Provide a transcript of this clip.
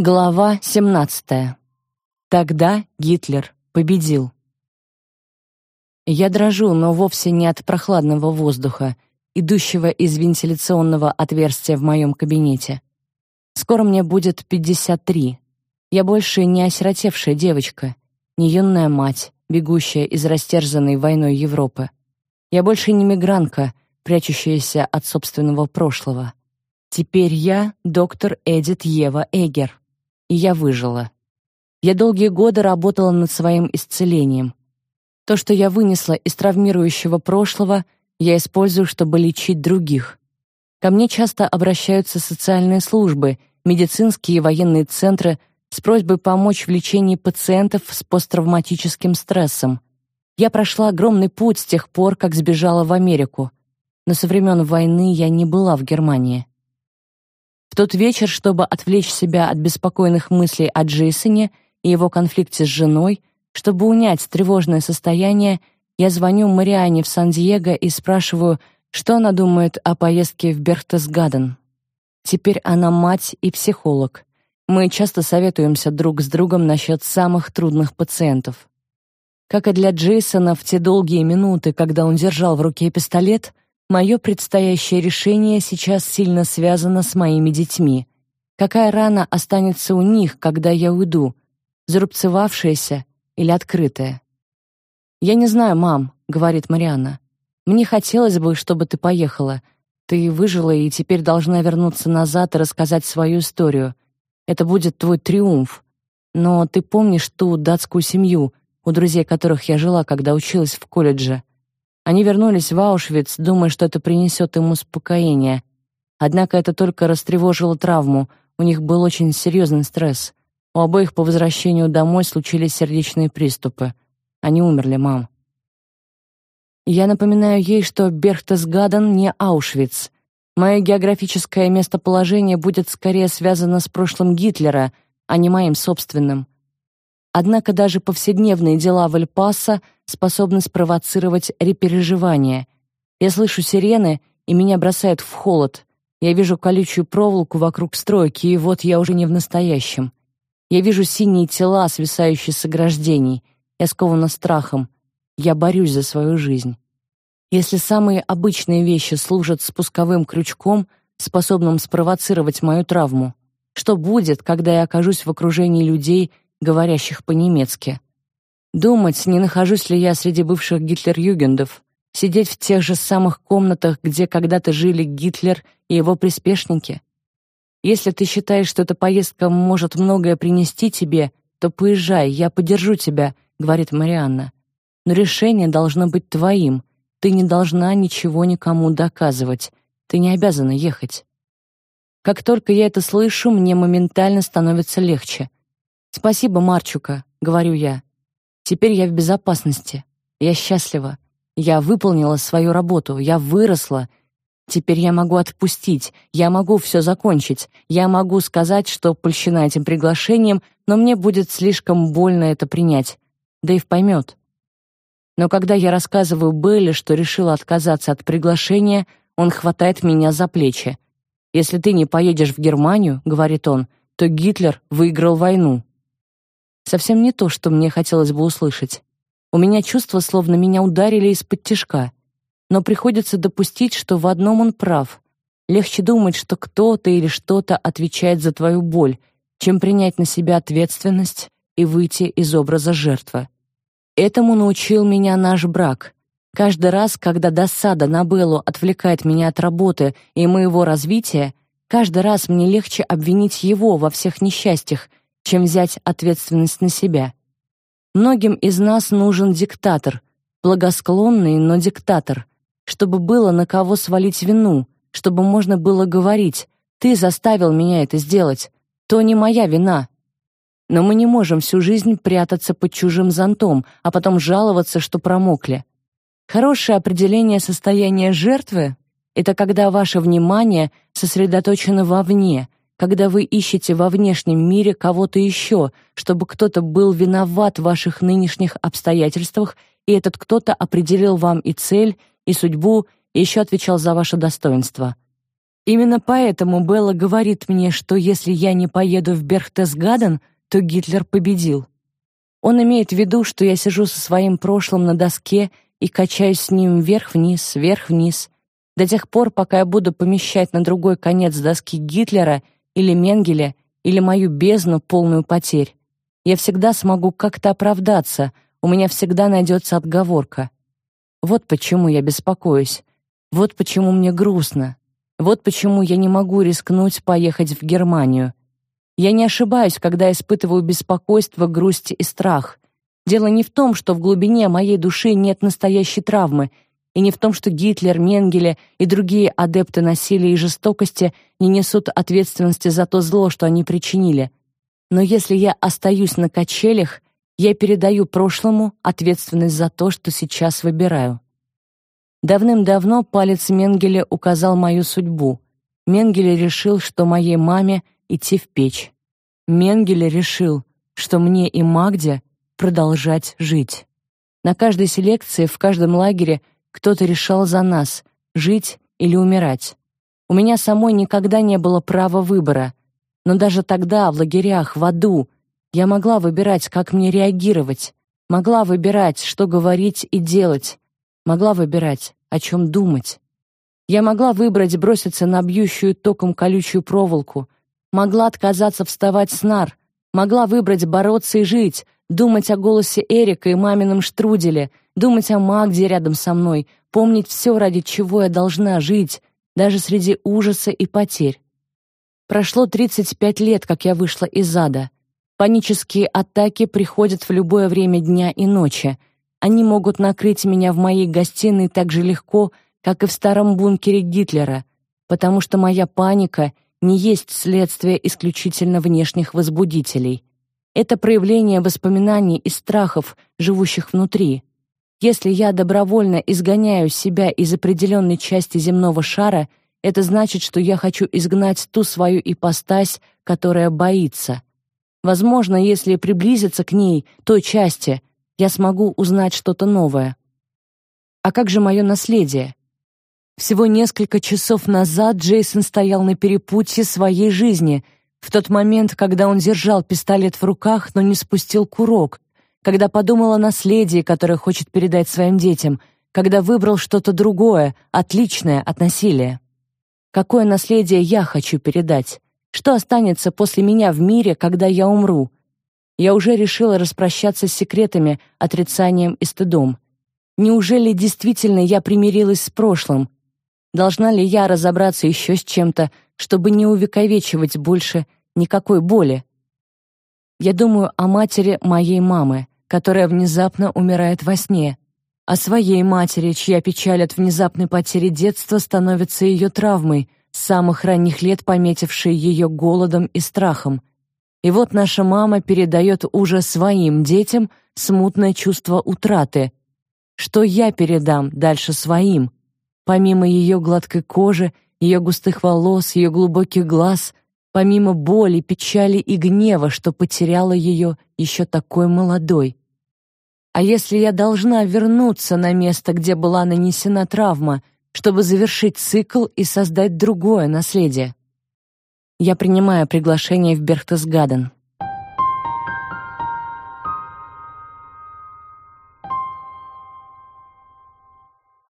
Глава 17. Тогда Гитлер победил. Я дрожу, но вовсе не от прохладного воздуха, идущего из вентиляционного отверстия в моем кабинете. Скоро мне будет 53. Я больше не осиротевшая девочка, не юная мать, бегущая из растерзанной войной Европы. Я больше не мигрантка, прячущаяся от собственного прошлого. Теперь я доктор Эдит Ева Эгер и я выжила. Я долгие годы работала над своим исцелением. То, что я вынесла из травмирующего прошлого, я использую, чтобы лечить других. Ко мне часто обращаются социальные службы, медицинские и военные центры с просьбой помочь в лечении пациентов с посттравматическим стрессом. Я прошла огромный путь с тех пор, как сбежала в Америку. Но со времен войны я не была в Германии. В тот вечер, чтобы отвлечь себя от беспокойных мыслей о Джейсоне и его конфликте с женой, чтобы унять тревожное состояние, я звоню Мариане в Сан-Диего и спрашиваю, что она думает о поездке в Берхтесгаден. Теперь она мать и психолог. Мы часто советуемся друг с другом насчет самых трудных пациентов. Как и для Джейсона в те долгие минуты, когда он держал в руке пистолет, Мое предстоящее решение сейчас сильно связано с моими детьми. Какая рана останется у них, когда я уйду? Зарубцевавшаяся или открытая? «Я не знаю, мам», — говорит Марианна. «Мне хотелось бы, чтобы ты поехала. Ты выжила и теперь должна вернуться назад и рассказать свою историю. Это будет твой триумф. Но ты помнишь ту датскую семью, у друзей которых я жила, когда училась в колледже? Они вернулись в Аушвиц, думая, что это принесет им успокоение. Однако это только растревожило травму, у них был очень серьезный стресс. У обоих по возвращению домой случились сердечные приступы. Они умерли, мам. Я напоминаю ей, что Берхтесгаден не Аушвиц. Мое географическое местоположение будет скорее связано с прошлым Гитлера, а не моим собственным. Однако даже повседневные дела в Эль-Пасо — способны спровоцировать репереживание. Я слышу сирены, и меня бросает в холод. Я вижу колючую проволоку вокруг стройки, и вот я уже не в настоящем. Я вижу синие тела, свисающие с ограждений. Я скована страхом. Я борюсь за свою жизнь. Если самые обычные вещи служат спусковым крючком, способным спровоцировать мою травму, что будет, когда я окажусь в окружении людей, говорящих по-немецки? Думать, не нахожусь ли я среди бывших Гитлер-югендов, сидеть в тех же самых комнатах, где когда-то жили Гитлер и его приспешники. Если ты считаешь, что эта поездка может многое принести тебе, то поезжай, я поддержу тебя, говорит Марианна. Но решение должно быть твоим. Ты не должна ничего никому доказывать. Ты не обязана ехать. Как только я это слышу, мне моментально становится легче. Спасибо, Марчука, говорю я. Теперь я в безопасности. Я счастлива. Я выполнила свою работу. Я выросла. Теперь я могу отпустить. Я могу все закончить. Я могу сказать, что польщена этим приглашением, но мне будет слишком больно это принять. Дэйв поймет. Но когда я рассказываю Белле, что решила отказаться от приглашения, он хватает меня за плечи. «Если ты не поедешь в Германию, — говорит он, — то Гитлер выиграл войну». Совсем не то, что мне хотелось бы услышать. У меня чувство, словно меня ударили из-под тишка. Но приходится допустить, что в одном он прав. Легче думать, что кто-то или что-то отвечает за твою боль, чем принять на себя ответственность и выйти из образа жертвы. Этому научил меня наш брак. Каждый раз, когда досада на Беллу отвлекает меня от работы и моего развития, каждый раз мне легче обвинить его во всех несчастьях, чем взять ответственность на себя. Многим из нас нужен диктатор, благосклонный, но диктатор, чтобы было на кого свалить вину, чтобы можно было говорить «ты заставил меня это сделать», то не моя вина. Но мы не можем всю жизнь прятаться под чужим зонтом, а потом жаловаться, что промокли. Хорошее определение состояния жертвы — это когда ваше внимание сосредоточено вовне, когда вы ищете во внешнем мире кого-то еще, чтобы кто-то был виноват в ваших нынешних обстоятельствах, и этот кто-то определил вам и цель, и судьбу, и еще отвечал за ваше достоинство. Именно поэтому Белла говорит мне, что если я не поеду в Берхтесгаден, то Гитлер победил. Он имеет в виду, что я сижу со своим прошлым на доске и качаюсь с ним вверх-вниз, вверх-вниз, до тех пор, пока я буду помещать на другой конец доски Гитлера или Менгеля или мою бездну, полную потерь. Я всегда смогу как-то оправдаться, у меня всегда найдется отговорка. Вот почему я беспокоюсь. Вот почему мне грустно. Вот почему я не могу рискнуть поехать в Германию. Я не ошибаюсь, когда испытываю беспокойство, грусть и страх. Дело не в том, что в глубине моей души нет настоящей травмы, и не в том, что Гитлер, Менгеле и другие адепты насилия и жестокости не несут ответственности за то зло, что они причинили. Но если я остаюсь на качелях, я передаю прошлому ответственность за то, что сейчас выбираю. Давным-давно палец Менгеле указал мою судьбу. Менгеле решил, что моей маме идти в печь. Менгеле решил, что мне и Магде продолжать жить. На каждой селекции, в каждом лагере кто-то решал за нас, жить или умирать. У меня самой никогда не было права выбора, но даже тогда, в лагерях, в аду, я могла выбирать, как мне реагировать, могла выбирать, что говорить и делать, могла выбирать, о чем думать. Я могла выбрать броситься на бьющую током колючую проволоку, могла отказаться вставать с нар, могла выбрать бороться и жить, думать о голосе Эрика и мамином штруделе, думать о Магде рядом со мной, помнить все, ради чего я должна жить, даже среди ужаса и потерь. Прошло 35 лет, как я вышла из ада. Панические атаки приходят в любое время дня и ночи. Они могут накрыть меня в моей гостиной так же легко, как и в старом бункере Гитлера, потому что моя паника не есть следствие исключительно внешних возбудителей. Это проявление воспоминаний и страхов, живущих внутри. Если я добровольно изгоняю себя из определенной части земного шара, это значит, что я хочу изгнать ту свою ипостась, которая боится. Возможно, если приблизиться к ней, той части, я смогу узнать что-то новое. А как же мое наследие? Всего несколько часов назад Джейсон стоял на перепутье своей жизни, в тот момент, когда он держал пистолет в руках, но не спустил курок, когда подумал о наследии, которое хочет передать своим детям, когда выбрал что-то другое, отличное от насилия. Какое наследие я хочу передать? Что останется после меня в мире, когда я умру? Я уже решила распрощаться с секретами, отрицанием и стыдом. Неужели действительно я примирилась с прошлым? Должна ли я разобраться еще с чем-то, чтобы не увековечивать больше никакой боли? Я думаю о матери моей мамы, которая внезапно умирает во сне, о своей матери, чья печаль от внезапной потери детства становится ее травмой, с самых ранних лет пометившей ее голодом и страхом. И вот наша мама передает уже своим детям смутное чувство утраты. Что я передам дальше своим? Помимо ее гладкой кожи, ее густых волос, ее глубоких глаз, помимо боли, печали и гнева, что потеряла ее еще такой молодой. А если я должна вернуться на место, где была нанесена травма, чтобы завершить цикл и создать другое наследие? Я принимаю приглашение в Берхтесгаден.